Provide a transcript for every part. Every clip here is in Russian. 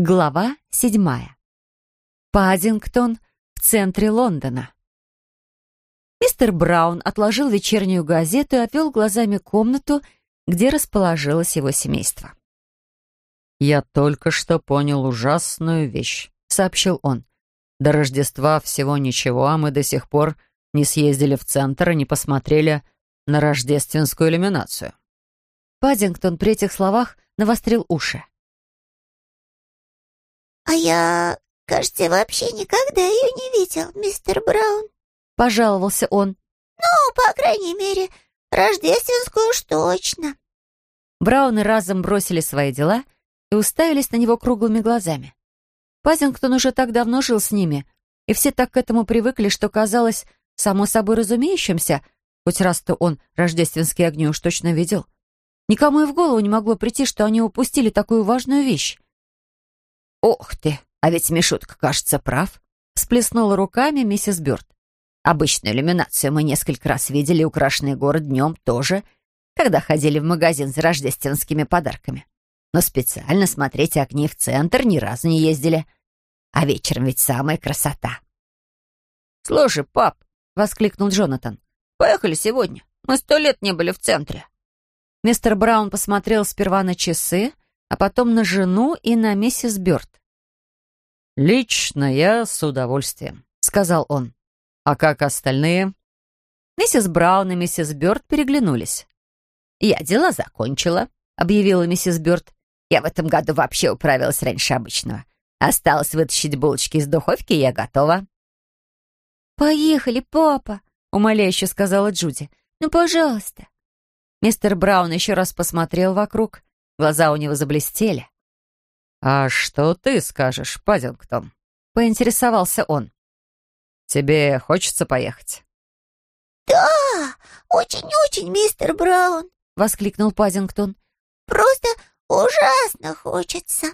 Глава седьмая. Паддингтон в центре Лондона. Мистер Браун отложил вечернюю газету и обвел глазами комнату, где расположилось его семейство. «Я только что понял ужасную вещь», — сообщил он. «До Рождества всего ничего, а мы до сих пор не съездили в центр и не посмотрели на рождественскую иллюминацию». Паддингтон при этих словах навострил уши. «А я, кажется, вообще никогда ее не видел, мистер Браун», — пожаловался он. «Ну, по крайней мере, рождественскую уж точно». Брауны разом бросили свои дела и уставились на него круглыми глазами. Пазингтон уже так давно жил с ними, и все так к этому привыкли, что казалось само собой разумеющимся, хоть раз-то он рождественские огни уж точно видел. Никому и в голову не могло прийти, что они упустили такую важную вещь. «Ох ты, а ведь Мишутка, кажется, прав», — всплеснула руками миссис Бёрд. «Обычную иллюминацию мы несколько раз видели, украшенный город днем тоже, когда ходили в магазин за рождественскими подарками. Но специально смотреть огни в центр ни разу не ездили. А вечером ведь самая красота». «Слушай, пап», — воскликнул Джонатан, — «поехали сегодня. Мы сто лет не были в центре». Мистер Браун посмотрел сперва на часы, а потом на жену и на миссис Бёрд. «Лично я с удовольствием», — сказал он. «А как остальные?» Миссис Браун и миссис Бёрд переглянулись. «Я дела закончила», — объявила миссис Бёрд. «Я в этом году вообще управилась раньше обычного. Осталось вытащить булочки из духовки, и я готова». «Поехали, папа», — умоляюще сказала Джуди. «Ну, пожалуйста». Мистер Браун еще раз посмотрел вокруг. Глаза у него заблестели. «А что ты скажешь, Паддингтон?» — поинтересовался он. «Тебе хочется поехать?» «Да, очень-очень, мистер Браун!» — воскликнул Паддингтон. «Просто ужасно хочется!»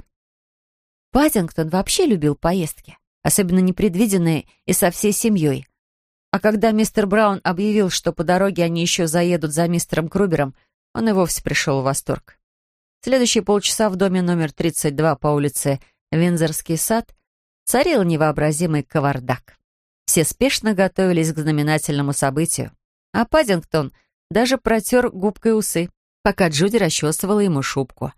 Паддингтон вообще любил поездки, особенно непредвиденные и со всей семьей. А когда мистер Браун объявил, что по дороге они еще заедут за мистером Крубером, он и вовсе пришел в восторг. Следующие полчаса в доме номер 32 по улице Винзорский сад царил невообразимый кавардак. Все спешно готовились к знаменательному событию, а Паддингтон даже протер губкой усы, пока Джуди расчесывала ему шубку.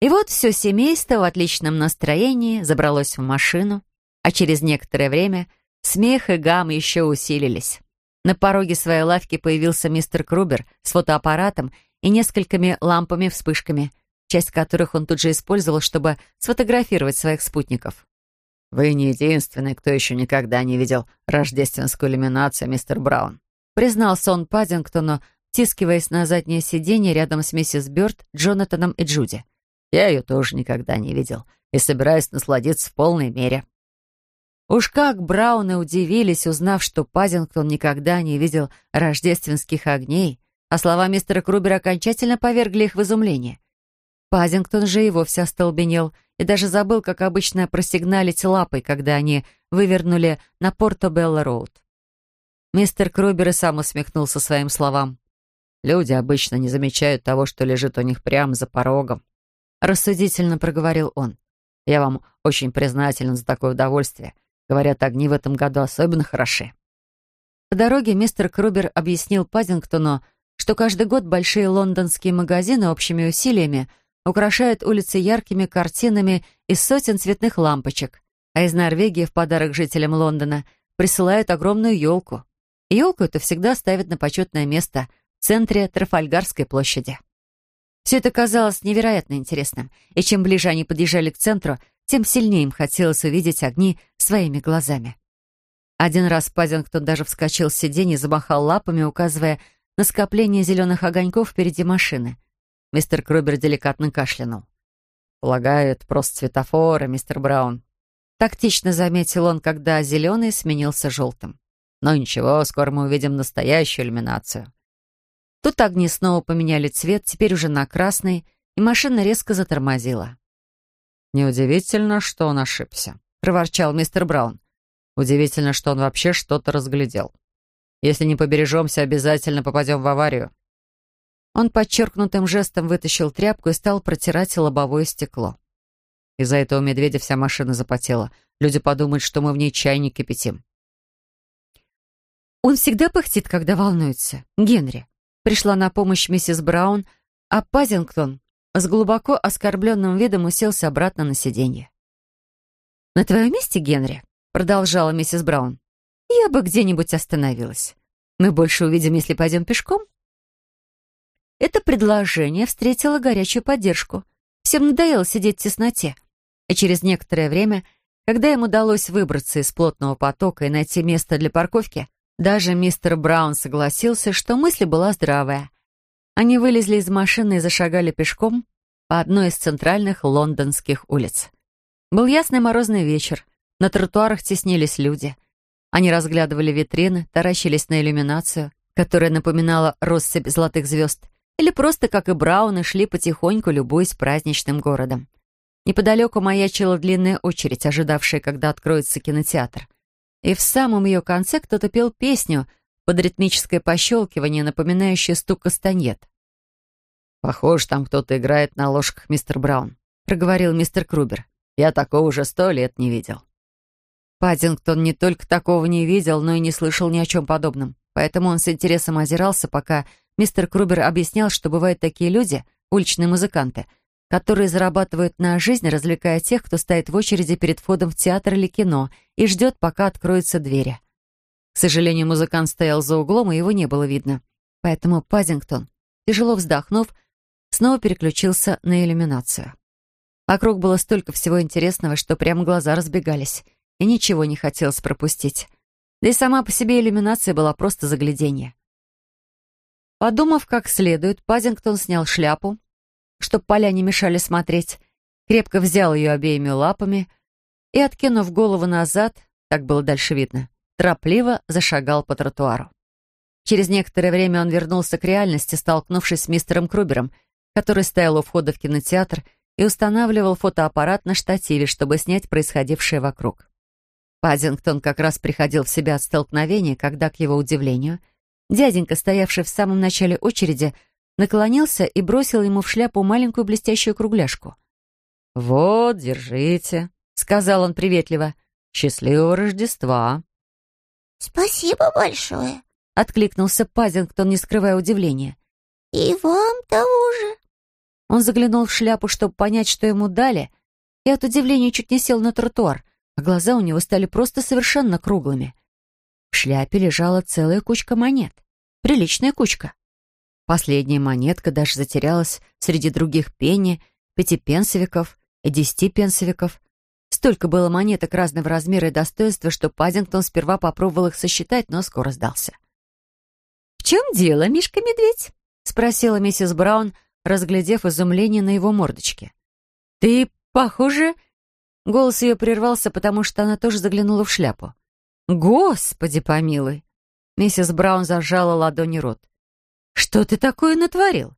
И вот все семейство в отличном настроении забралось в машину, а через некоторое время смех и гам еще усилились. На пороге своей лавки появился мистер Крубер с фотоаппаратом и несколькими лампами-вспышками — часть которых он тут же использовал, чтобы сфотографировать своих спутников. «Вы не единственный, кто еще никогда не видел рождественскую иллюминацию, мистер Браун», признался он Паддингтону, тискиваясь на заднее сиденье рядом с миссис Бёрд, Джонатаном и Джуди. «Я ее тоже никогда не видел и собираюсь насладиться в полной мере». Уж как Брауны удивились, узнав, что Паддингтон никогда не видел рождественских огней, а слова мистера Крубера окончательно повергли их в изумление. Пазингтон же и вовсе остолбенел и даже забыл, как обычно, просигналить лапой, когда они вывернули на Порто-Белло-Роуд. Мистер Крубер и сам усмехнулся своим словам. «Люди обычно не замечают того, что лежит у них прямо за порогом», — рассудительно проговорил он. «Я вам очень признателен за такое удовольствие. Говорят, огни в этом году особенно хороши». По дороге мистер Крубер объяснил Пазингтону, что каждый год большие лондонские магазины общими усилиями — украшают улицы яркими картинами из сотен цветных лампочек, а из Норвегии в подарок жителям Лондона присылают огромную елку. Елку это всегда ставят на почетное место в центре Трафальгарской площади. Все это казалось невероятно интересным, и чем ближе они подъезжали к центру, тем сильнее им хотелось увидеть огни своими глазами. Один раз Пазингтон даже вскочил с сиденья и замахал лапами, указывая на скопление зеленых огоньков впереди машины. Мистер Крубер деликатно кашлянул. «Полагаю, это просто светофоры, мистер Браун». Тактично заметил он, когда зеленый сменился желтым. «Но ничего, скоро мы увидим настоящую иллюминацию». Тут огни снова поменяли цвет, теперь уже на красный, и машина резко затормозила. «Неудивительно, что он ошибся», — проворчал мистер Браун. «Удивительно, что он вообще что-то разглядел. Если не побережемся, обязательно попадем в аварию. Он подчеркнутым жестом вытащил тряпку и стал протирать лобовое стекло. Из-за этого медведя вся машина запотела. Люди подумают, что мы в ней чайник кипятим. Он всегда пыхтит, когда волнуется. Генри. Пришла на помощь миссис Браун, а Пазингтон с глубоко оскорбленным видом уселся обратно на сиденье. «На твоем месте, Генри», — продолжала миссис Браун, — «я бы где-нибудь остановилась. Мы больше увидим, если пойдем пешком». Это предложение встретило горячую поддержку. Всем надоело сидеть в тесноте. И через некоторое время, когда им удалось выбраться из плотного потока и найти место для парковки, даже мистер Браун согласился, что мысль была здравая. Они вылезли из машины и зашагали пешком по одной из центральных лондонских улиц. Был ясный морозный вечер. На тротуарах теснились люди. Они разглядывали витрины, таращились на иллюминацию, которая напоминала россыпь золотых звезд, или просто, как и Брауны, шли потихоньку, любуясь праздничным городом. Неподалеку маячила длинная очередь, ожидавшая, когда откроется кинотеатр. И в самом ее конце кто-то пел песню под ритмическое пощелкивание, напоминающее стук кастаньет. «Похоже, там кто-то играет на ложках, мистер Браун», — проговорил мистер Крубер. «Я такого уже сто лет не видел». Паддингтон не только такого не видел, но и не слышал ни о чем подобном. Поэтому он с интересом озирался, пока мистер Крубер объяснял, что бывают такие люди, уличные музыканты, которые зарабатывают на жизнь, развлекая тех, кто стоит в очереди перед входом в театр или кино и ждет, пока откроются двери. К сожалению, музыкант стоял за углом, и его не было видно. Поэтому Паддингтон, тяжело вздохнув, снова переключился на иллюминацию. Вокруг было столько всего интересного, что прямо глаза разбегались, и ничего не хотелось пропустить. Да и сама по себе иллюминация была просто загляденье. Подумав как следует, Пазингтон снял шляпу, чтобы поля не мешали смотреть, крепко взял ее обеими лапами и, откинув голову назад, так было дальше видно, торопливо зашагал по тротуару. Через некоторое время он вернулся к реальности, столкнувшись с мистером Крубером, который стоял у входа в кинотеатр и устанавливал фотоаппарат на штативе, чтобы снять происходившее вокруг. Паддингтон как раз приходил в себя от столкновения, когда, к его удивлению, дяденька, стоявший в самом начале очереди, наклонился и бросил ему в шляпу маленькую блестящую кругляшку. «Вот, держите», — сказал он приветливо. «Счастливого Рождества!» «Спасибо большое», — откликнулся Пазингтон, не скрывая удивления. «И вам того же». Он заглянул в шляпу, чтобы понять, что ему дали, и от удивления чуть не сел на тротуар, а глаза у него стали просто совершенно круглыми. В шляпе лежала целая кучка монет. Приличная кучка. Последняя монетка даже затерялась среди других пенни, пятипенсовиков и десятипенсовиков. Столько было монеток разного размера и достоинства, что Паддингтон сперва попробовал их сосчитать, но скоро сдался. «В чем дело, Мишка-медведь?» — спросила миссис Браун, разглядев изумление на его мордочке. «Ты, похоже...» Голос ее прервался, потому что она тоже заглянула в шляпу. «Господи помилуй!» Миссис Браун зажала ладони рот. «Что ты такое натворил?»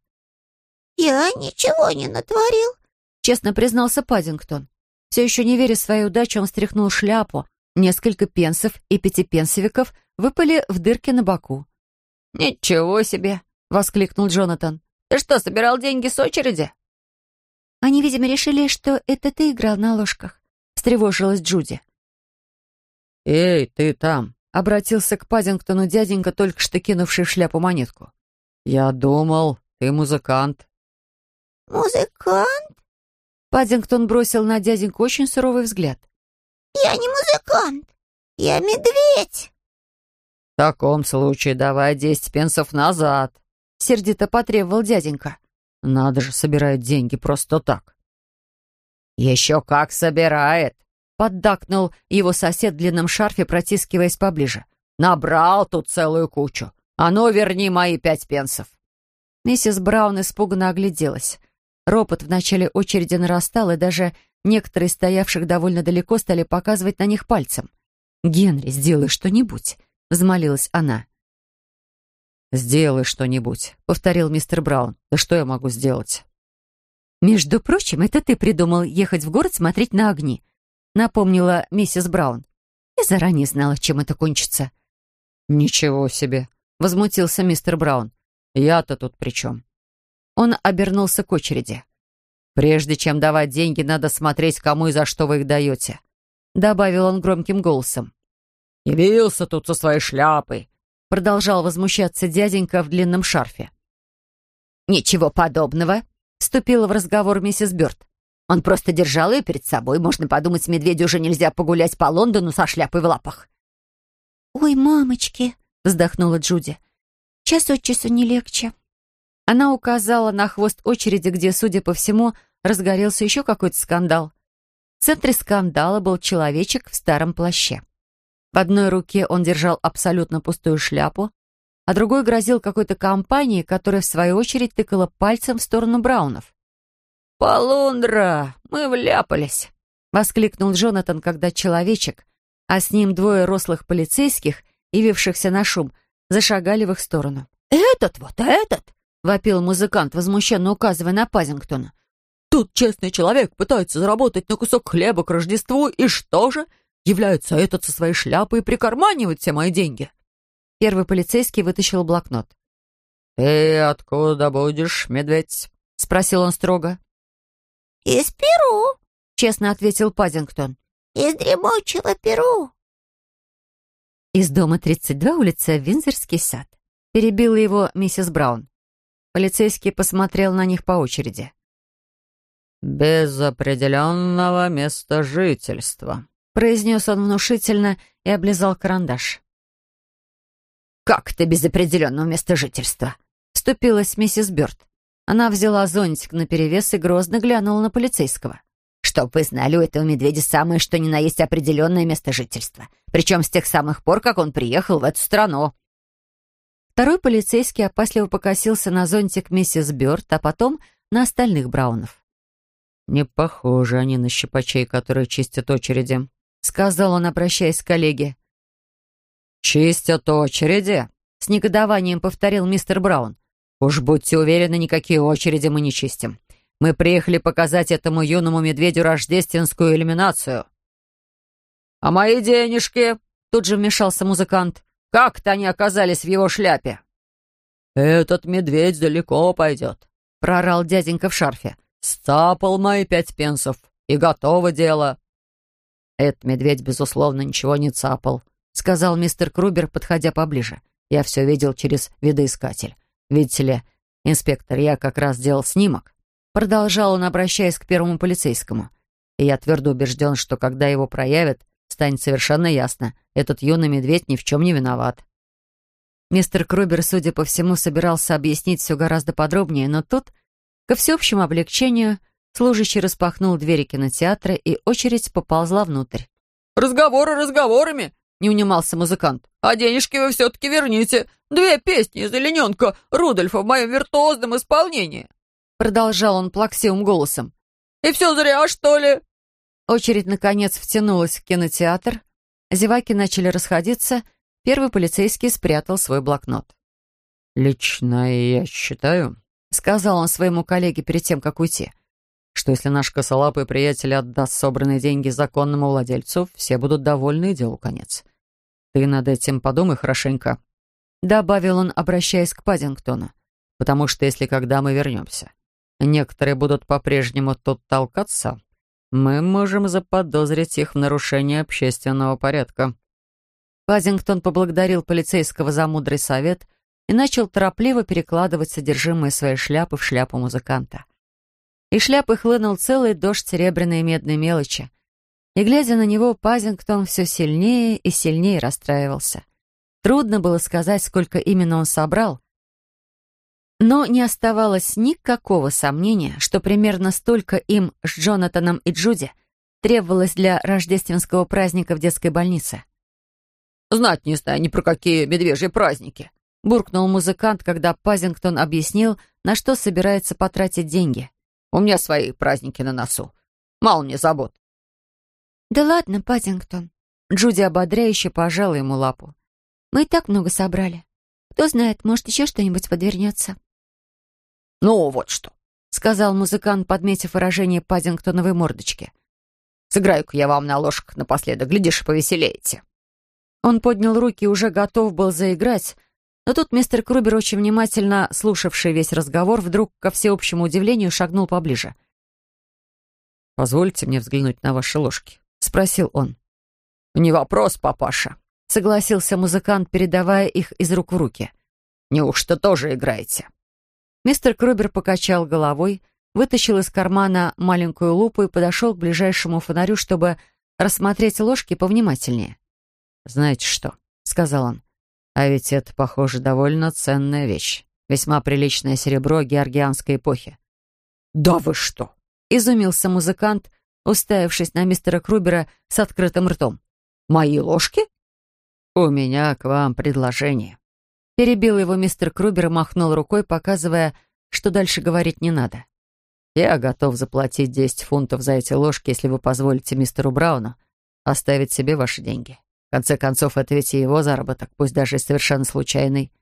«Я ничего не натворил», — честно признался Паддингтон. Все еще не веря в свою удачу, он стряхнул шляпу. Несколько пенсов и пятипенсовиков выпали в дырки на боку. «Ничего себе!» — воскликнул Джонатан. «Ты что, собирал деньги с очереди?» «Они, видимо, решили, что это ты играл на ложках», — встревожилась Джуди. «Эй, ты там!» — обратился к Паддингтону дяденька, только что кинувший в шляпу монетку. «Я думал, ты музыкант». «Музыкант?» Паддингтон бросил на дяденьку очень суровый взгляд. «Я не музыкант, я медведь». «В таком случае давай десять пенсов назад», — сердито потребовал дяденька. «Надо же, собирает деньги просто так». «Еще как собирает», — поддакнул его сосед в длинном шарфе, протискиваясь поближе. «Набрал тут целую кучу. А ну, верни мои пять пенсов». Миссис Браун испуганно огляделась. Ропот в начале очереди нарастал, и даже некоторые стоявших довольно далеко стали показывать на них пальцем. «Генри, сделай что-нибудь», — взмолилась она. «Сделай что-нибудь», — повторил мистер Браун. «Да что я могу сделать?» «Между прочим, это ты придумал ехать в город смотреть на огни», — напомнила миссис Браун. «Я заранее знала, чем это кончится». «Ничего себе», — возмутился мистер Браун. «Я-то тут при чем?» Он обернулся к очереди. Прежде чем давать деньги, надо смотреть, кому и за что вы их даете», — добавил он громким голосом. «Явился тут со своей шляпой», — продолжал возмущаться дяденька в длинном шарфе. «Ничего подобного», — вступила в разговор миссис Бёрд. «Он просто держал ее перед собой. Можно подумать, медведю уже нельзя погулять по Лондону со шляпой в лапах». «Ой, мамочки», — вздохнула Джуди. «Час от часу не легче». Она указала на хвост очереди, где, судя по всему, разгорелся еще какой-то скандал. В центре скандала был человечек в старом плаще. В одной руке он держал абсолютно пустую шляпу, а другой грозил какой-то компании, которая, в свою очередь, тыкала пальцем в сторону Браунов. «Полундра! Мы вляпались!» — воскликнул Джонатан, когда человечек, а с ним двое рослых полицейских, явившихся на шум, зашагали в их сторону. «Этот вот, этот!» — вопил музыкант, возмущенно указывая на Пазингтона. Тут честный человек пытается заработать на кусок хлеба к Рождеству, и что же? Является этот со своей шляпой и прикарманивает все мои деньги. Первый полицейский вытащил блокнот. «Ты откуда будешь, медведь?» — спросил он строго. «Из Перу», — честно ответил Паддингтон. «Из дремучего Перу». «Из дома 32, улица Винзерский сад», — перебила его миссис Браун. Полицейский посмотрел на них по очереди. «Без определенного места жительства», — произнес он внушительно и облизал карандаш. «Как это без определенного места жительства?» — вступилась миссис Бёрд. Она взяла зонтик наперевес и грозно глянула на полицейского. «Чтоб вы знали, у этого медведя самое что ни на есть определенное место жительства. Причем с тех самых пор, как он приехал в эту страну». Второй полицейский опасливо покосился на зонтик миссис Бёрд, а потом на остальных Браунов. «Не похожи они на щипачей, которые чистят очереди», — сказал он, обращаясь к коллеге. «Чистят очереди?» — с негодованием повторил мистер Браун. «Уж будьте уверены, никакие очереди мы не чистим. Мы приехали показать этому юному медведю рождественскую иллюминацию». «А мои денежки?» — тут же вмешался музыкант. «Как-то они оказались в его шляпе?» «Этот медведь далеко пойдет», — прорал дяденька в шарфе. «Стапал мои пять пенсов, и готово дело». «Этот медведь, безусловно, ничего не цапал», — сказал мистер Крубер, подходя поближе. «Я все видел через видоискатель. Видите ли, инспектор, я как раз делал снимок». Продолжал он, обращаясь к первому полицейскому. И я твердо убежден, что когда его проявят, станет совершенно ясно, этот юный медведь ни в чем не виноват. Мистер Крубер, судя по всему, собирался объяснить все гораздо подробнее, но тут Ко всеобщему облегчению служащий распахнул двери кинотеатра, и очередь поползла внутрь. «Разговоры разговорами!» — не унимался музыкант. «А денежки вы все-таки верните. Две песни из «Олененка» Рудольфа в моем виртуозном исполнении!» Продолжал он плаксивым голосом. «И все зря, что ли?» Очередь, наконец, втянулась в кинотеатр. Зеваки начали расходиться. Первый полицейский спрятал свой блокнот. «Лично я считаю», — сказал он своему коллеге перед тем, как уйти, что если наш косолапый приятель отдаст собранные деньги законному владельцу, все будут довольны и делу конец. Ты над этим подумай хорошенько. Добавил он, обращаясь к Паддингтону. Потому что если когда мы вернемся, некоторые будут по-прежнему тут толкаться, мы можем заподозрить их в нарушении общественного порядка. Паддингтон поблагодарил полицейского за мудрый совет — и начал торопливо перекладывать содержимое своей шляпы в шляпу музыканта. И шляпы хлынул целый дождь серебряной и медной мелочи. И, глядя на него, Пазингтон все сильнее и сильнее расстраивался. Трудно было сказать, сколько именно он собрал, но не оставалось никакого сомнения, что примерно столько им с Джонатаном и Джуди требовалось для рождественского праздника в детской больнице. «Знать не знаю ни про какие медвежьи праздники», буркнул музыкант, когда Пазингтон объяснил, на что собирается потратить деньги. «У меня свои праздники на носу. Мало мне забот». «Да ладно, Пазингтон». Джуди ободряюще пожала ему лапу. «Мы и так много собрали. Кто знает, может, еще что-нибудь подвернется». «Ну, вот что», — сказал музыкант, подметив выражение Пазингтоновой мордочки. «Сыграю-ка я вам на ложках напоследок, глядишь, повеселеете». Он поднял руки и уже готов был заиграть, но тут мистер Крубер, очень внимательно слушавший весь разговор, вдруг, ко всеобщему удивлению, шагнул поближе. позвольте мне взглянуть на ваши ложки?» — спросил он. «Не вопрос, папаша», — согласился музыкант, передавая их из рук в руки. «Неужто тоже играете?» Мистер Крубер покачал головой, вытащил из кармана маленькую лупу и подошел к ближайшему фонарю, чтобы рассмотреть ложки повнимательнее. «Знаете что?» — сказал он. «А ведь это, похоже, довольно ценная вещь. Весьма приличное серебро георгианской эпохи». «Да вы что!» — изумился музыкант, уставившись на мистера Крубера с открытым ртом. «Мои ложки?» «У меня к вам предложение». Перебил его мистер Крубер и махнул рукой, показывая, что дальше говорить не надо. «Я готов заплатить 10 фунтов за эти ложки, если вы позволите мистеру Брауну оставить себе ваши деньги. В конце концов, и его заработок, пусть даже и совершенно случайный».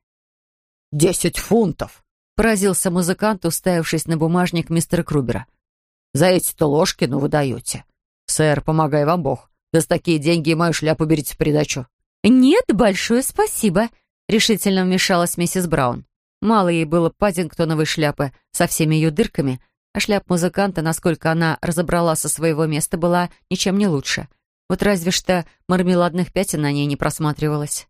«Десять фунтов!» — поразился музыкант, уставившись на бумажник мистера Крубера. «За эти-то ложки, ну, вы даете. Сэр, помогай вам Бог. Да с такие деньги и мою шляпу берите в придачу». «Нет, большое спасибо», — решительно вмешалась миссис Браун. Мало ей было Паддингтоновой шляпы со всеми ее дырками, а шляп музыканта, насколько она разобрала со своего места, была ничем не лучше. Вот разве что мармеладных пятен на ней не просматривалось.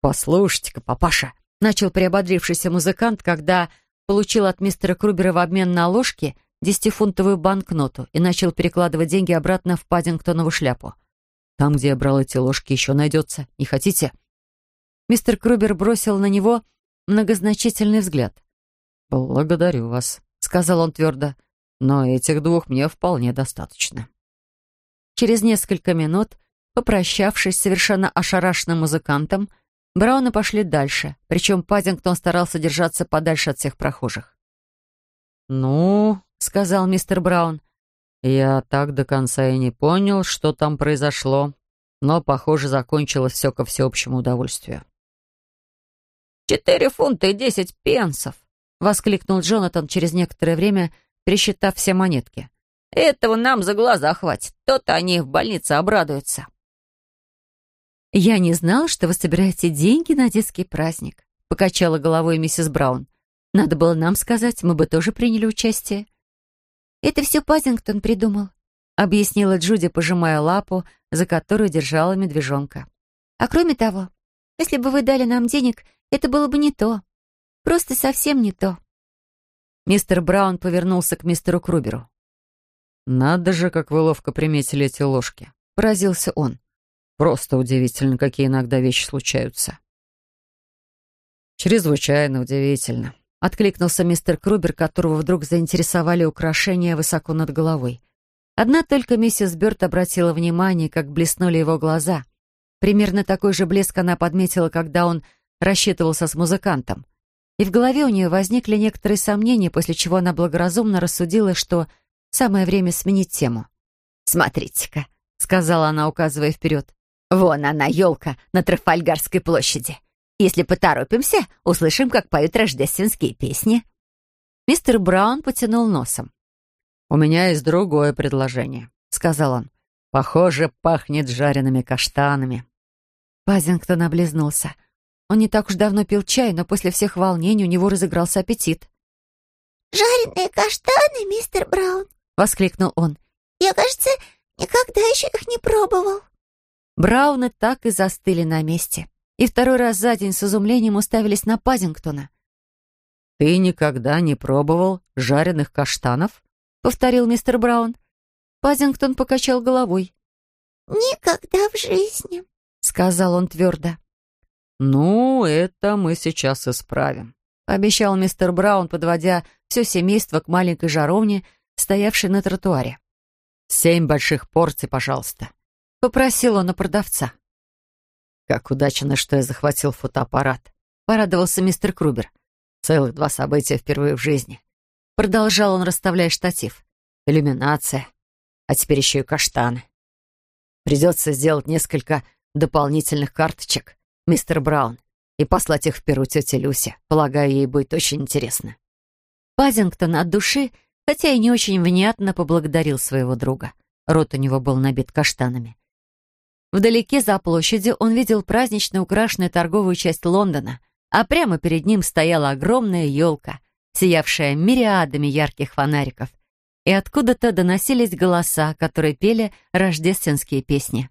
«Послушайте-ка, папаша», — начал приободрившийся музыкант, когда получил от мистера Крубера в обмен на ложки десятифунтовую банкноту и начал перекладывать деньги обратно в Паддингтонову шляпу. «Там, где я брал эти ложки, еще найдется. Не хотите?» Мистер Крубер бросил на него многозначительный взгляд. «Благодарю вас», — сказал он твердо, «но этих двух мне вполне достаточно». Через несколько минут, попрощавшись с совершенно ошарашенным музыкантом, Брауны пошли дальше, причем Паддингтон старался держаться подальше от всех прохожих. «Ну», — сказал мистер Браун, — «я так до конца и не понял, что там произошло, но, похоже, закончилось все ко всеобщему удовольствию». «Четыре фунта и десять пенсов!» — воскликнул Джонатан через некоторое время, пересчитав все монетки. Этого нам за глаза хватит. То-то они в больнице обрадуются. «Я не знала, что вы собираете деньги на детский праздник», — покачала головой миссис Браун. «Надо было нам сказать, мы бы тоже приняли участие». «Это все Пазингтон придумал», — объяснила Джуди, пожимая лапу, за которую держала медвежонка. «А кроме того, если бы вы дали нам денег, это было бы не то. Просто совсем не то». Мистер Браун повернулся к мистеру Круберу. «Надо же, как вы ловко приметили эти ложки», — поразился он. «Просто удивительно, какие иногда вещи случаются». «Чрезвычайно удивительно», — откликнулся мистер Крубер, которого вдруг заинтересовали украшения высоко над головой. Одна только миссис Бёрд обратила внимание, как блеснули его глаза. Примерно такой же блеск она подметила, когда он рассчитывался с музыкантом. И в голове у нее возникли некоторые сомнения, после чего она благоразумно рассудила, что Самое время сменить тему. «Смотрите-ка», — сказала она, указывая вперед. «Вон она, елка на Трафальгарской площади. Если поторопимся, услышим, как поют рождественские песни». Мистер Браун потянул носом. «У меня есть другое предложение», — сказал он. «Похоже, пахнет жареными каштанами». Пазингтон облизнулся. Он не так уж давно пил чай, но после всех волнений у него разыгрался аппетит. «Жареные каштаны, мистер Браун?» — воскликнул он. «Я, кажется, никогда еще их не пробовал». Брауны так и застыли на месте. И второй раз за день с изумлением уставились на Пазингтона. «Ты никогда не пробовал жареных каштанов?» — повторил мистер Браун. Пазингтон покачал головой. «Никогда в жизни», — сказал он твердо. «Ну, это мы сейчас исправим», — пообещал мистер Браун, подводя все семейство к маленькой жаровне, стоявший на тротуаре. «Семь больших порций, пожалуйста», — попросил он у продавца. «Как удачно, что я захватил фотоаппарат», — порадовался мистер Крубер. «Целых два события впервые в жизни». Продолжал он, расставляя штатив. «Иллюминация, а теперь еще и каштаны. Придется сделать несколько дополнительных карточек, мистер Браун, и послать их в Перу тете Люсе. Полагаю, ей будет очень интересно». Пазингтон от души хотя и не очень внятно поблагодарил своего друга. Рот у него был набит каштанами. Вдалеке за площадью он видел празднично украшенную торговую часть Лондона, а прямо перед ним стояла огромная елка, сиявшая мириадами ярких фонариков. и откуда-то доносились голоса, которые пели рождественские песни.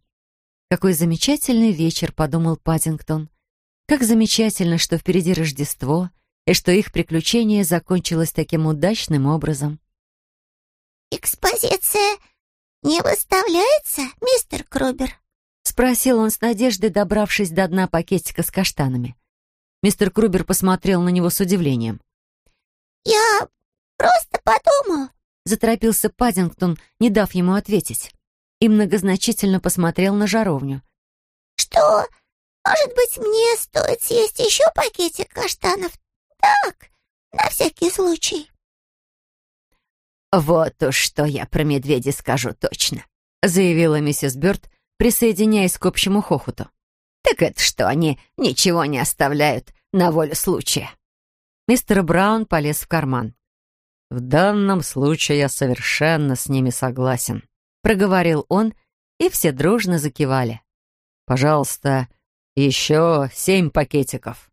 «Какой замечательный вечер», — подумал Паддингтон. «Как замечательно, что впереди Рождество, и что их приключение закончилось таким удачным образом». «Экспозиция не выставляется, мистер Крубер?» — спросил он с надеждой, добравшись до дна пакетика с каштанами. Мистер Крубер посмотрел на него с удивлением. «Я просто подумал», — заторопился Паддингтон, не дав ему ответить, и многозначительно посмотрел на жаровню. «Что, может быть, мне стоит съесть еще пакетик каштанов? Так, на всякий случай». «Вот уж что я про медведя скажу точно», — заявила миссис Бёрд, присоединяясь к общему хохоту. «Так это что, они ничего не оставляют на волю случая?» Мистер Браун полез в карман. «В данном случае я совершенно с ними согласен», — проговорил он, и все дружно закивали. «Пожалуйста, еще семь пакетиков».